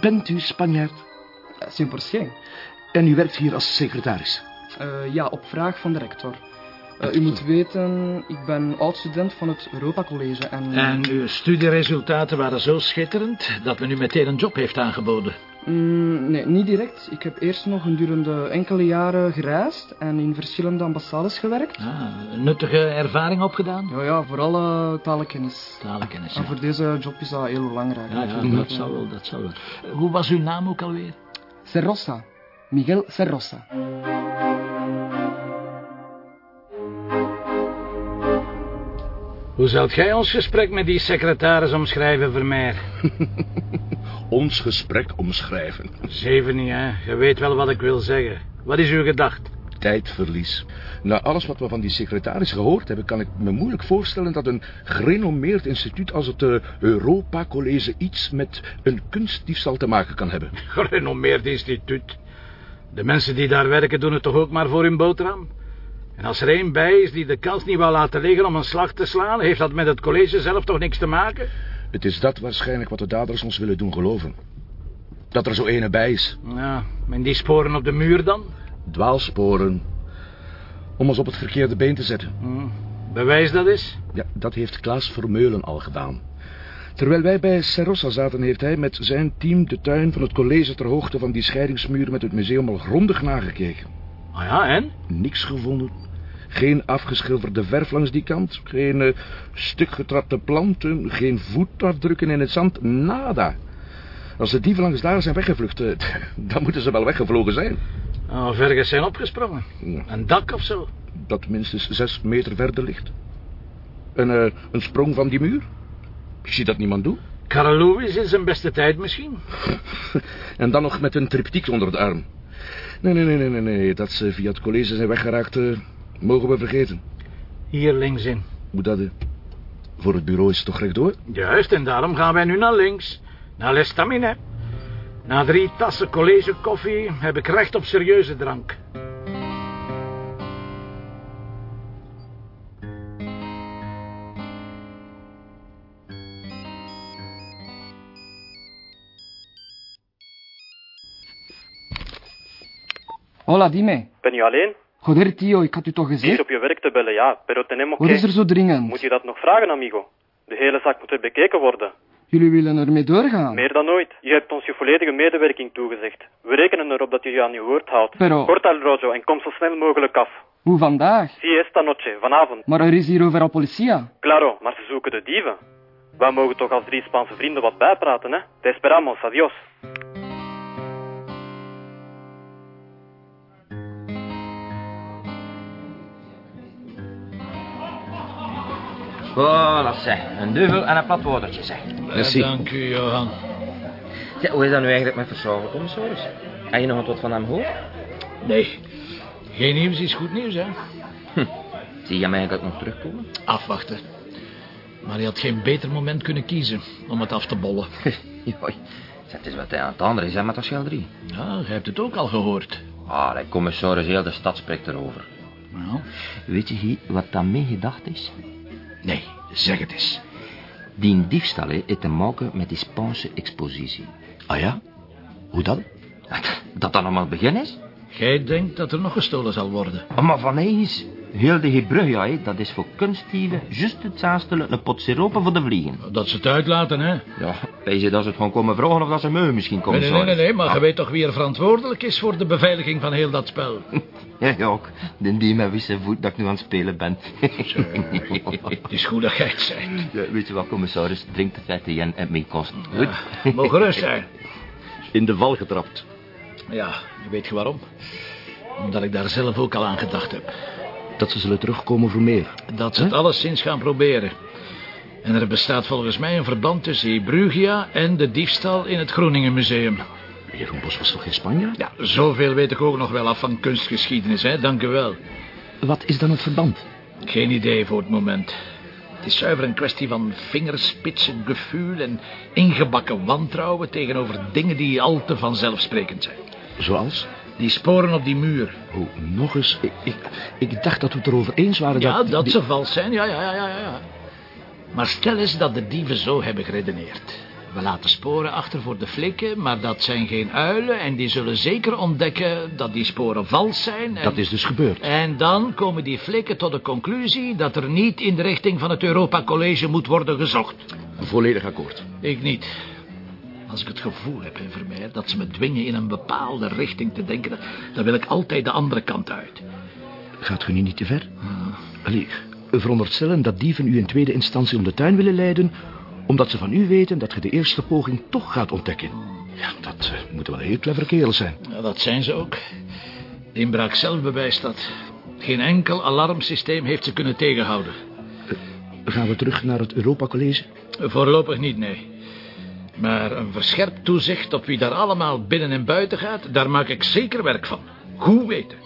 Bent u Spanjaard? 100%. En u werkt hier als secretaris? Uh, ja, op vraag van de rector. Uh, u moet weten, ik ben oud-student van het Europa College en... En uw studieresultaten waren zo schitterend dat men u meteen een job heeft aangeboden. Mm, nee, niet direct. Ik heb eerst nog gedurende enkele jaren gereisd en in verschillende ambassades gewerkt. Ah, nuttige ervaring opgedaan? Ja, ja, vooral uh, talenkennis. Talenkennis, En voor deze job is dat heel belangrijk. Ja, ja dat zal wel, dat zal wel. Hoe was uw naam ook alweer? Serrosa. Miguel Serrosa. Hoe zult jij ons gesprek met die secretaris omschrijven, Vermeer? ons gesprek omschrijven? Zeven niet, hè? Je weet wel wat ik wil zeggen. Wat is uw gedacht? Tijdverlies. Na alles wat we van die secretaris gehoord hebben... kan ik me moeilijk voorstellen dat een gerenommeerd instituut... als het uh, Europa College iets met een kunstdiefstal te maken kan hebben. Gerenommeerd instituut? De mensen die daar werken doen het toch ook maar voor hun boterham? En als er één bij is die de kans niet wil laten liggen om een slag te slaan... heeft dat met het college zelf toch niks te maken? Het is dat waarschijnlijk wat de daders ons willen doen geloven. Dat er zo ene bij is. Ja, en die sporen op de muur dan? Dwaalsporen. Om ons op het verkeerde been te zetten. Hmm. Bewijs dat is? Ja, dat heeft Klaas Vermeulen al gedaan. Terwijl wij bij Serrosa zaten, heeft hij met zijn team de tuin van het college ter hoogte van die scheidingsmuur met het museum al grondig nagekeken. Ah ja, en? Niks gevonden. Geen afgeschilderde verf langs die kant. Geen uh, stuk getrapte planten. Geen voetafdrukken in het zand. Nada. Als de dieven langs daar zijn weggevlucht, uh, dan moeten ze wel weggevlogen zijn. Oh, vergens zijn opgesprongen. Ja. Een dak of zo? Dat minstens zes meter verder ligt. Een, uh, een sprong van die muur? Ik zie dat niemand doen. Carl Lewis in zijn beste tijd misschien. en dan nog met een triptiek onder de arm. Nee, nee, nee, nee, nee. Dat ze via het college zijn weggeraakt, mogen we vergeten. Hier links in. Hoe dat? Uh, voor het bureau is het toch rechtdoor? Juist, en daarom gaan wij nu naar links. Naar Lestamine. Na drie tassen college koffie heb ik recht op serieuze drank. Hola, dime. Ben je alleen? Joder, tio, ik had u toch gezegd? Hier op je werk te bellen, ja. Pero tenemos Wat is er zo dringend? Moet je dat nog vragen, amigo? De hele zaak moet er bekeken worden. Jullie willen ermee doorgaan? Meer dan ooit. Je hebt ons je volledige medewerking toegezegd. We rekenen erop dat je je aan je woord houdt. Pero... Corta el rollo en kom zo snel mogelijk af. Hoe vandaag? Si esta noche, vanavond. Maar er is hier overal policia. Claro, maar ze zoeken de dieven. Wij mogen toch als drie Spaanse vrienden wat bijpraten, hè? Te esperamos, adios. Voilà, zeg. Een duvel en een plat watertje, zeg. Merci. Dank u, Johan. Ja, hoe is dat nu eigenlijk met Versailles, commissaris? Heb je nog wat van hem gehoord? Nee. Geen nieuws is goed nieuws, hè? Hm. Zie je hem eigenlijk nog terugkomen? Afwachten. Maar hij had geen beter moment kunnen kiezen om het af te bollen. Joi. Het is wat hij aan het andere is, hè, met dat schilderij. Ja, jij hebt het ook al gehoord. Ah, de commissaris, heel de stad spreekt erover. Nou, Weet je wat daarmee gedacht is? Nee, zeg het eens. Die diefstal heeft te maken met die Spaanse expositie. Ah ja? Hoe dan? Dat, dat dan allemaal het begin is? Jij denkt dat er nog gestolen zal worden. Maar van eens. Heel de Hebrew, ja, hè, dat is voor kunstdieven juist hetzelfde een pot siropen voor de vliegen. Dat ze het uitlaten, hè? Ja, weet je dat ze het gewoon komen vragen of dat ze me misschien komen Nee, nee, nee, nee, maar je weet toch wie er verantwoordelijk is voor de beveiliging van heel dat spel? Ja, ja, ook. De die met wie voet dat ik nu aan het spelen ben. Het is goed dat jij het. Ja, weet je wat, commissaris? Drink de vette jen en mijn kosten. Goed? Ja, mogen gerust zijn. In de val getrapt. Ja, weet je waarom? Omdat ik daar zelf ook al aan gedacht heb. Dat ze zullen terugkomen voor meer. Dat ze het alleszins gaan proberen. En er bestaat volgens mij een verband tussen Brugia en de diefstal in het Groningen Museum. Meneer Rombos was toch geen Spanjaard? Ja, zoveel weet ik ook nog wel af van kunstgeschiedenis, hè. Dank u wel. Wat is dan het verband? Geen idee voor het moment. Het is zuiver een kwestie van vingerspitsengevoel en ingebakken wantrouwen tegenover dingen die al te vanzelfsprekend zijn. Zoals? Die sporen op die muur. Oh, nog eens. Ik, ik, ik dacht dat we het erover eens waren Ja, dat... dat die- ze vals zijn, ja, ja, ja, ja, ja. Maar stel eens dat de dieven zo hebben geredeneerd. We laten sporen achter voor de flikken, maar dat zijn geen uilen... en die zullen zeker ontdekken dat die sporen vals zijn. En... Dat is dus gebeurd. En dan komen die flikken tot de conclusie... dat er niet in de richting van het Europa College moet worden gezocht. Volledig akkoord. Ik niet. Als ik het gevoel heb, hè, Vermeer, dat ze me dwingen in een bepaalde richting te denken... dan wil ik altijd de andere kant uit. Gaat u nu niet te ver? Allee, veronderstellen dat dieven u in tweede instantie om de tuin willen leiden... omdat ze van u weten dat je de eerste poging toch gaat ontdekken. Ja, dat eh, moeten wel heel clever kerels zijn. Ja, dat zijn ze ook. De inbraak zelf bewijst dat. Geen enkel alarmsysteem heeft ze kunnen tegenhouden. Gaan we terug naar het Europa College? Voorlopig niet, nee. Maar een verscherpt toezicht op wie daar allemaal binnen en buiten gaat... daar maak ik zeker werk van. Goed weten.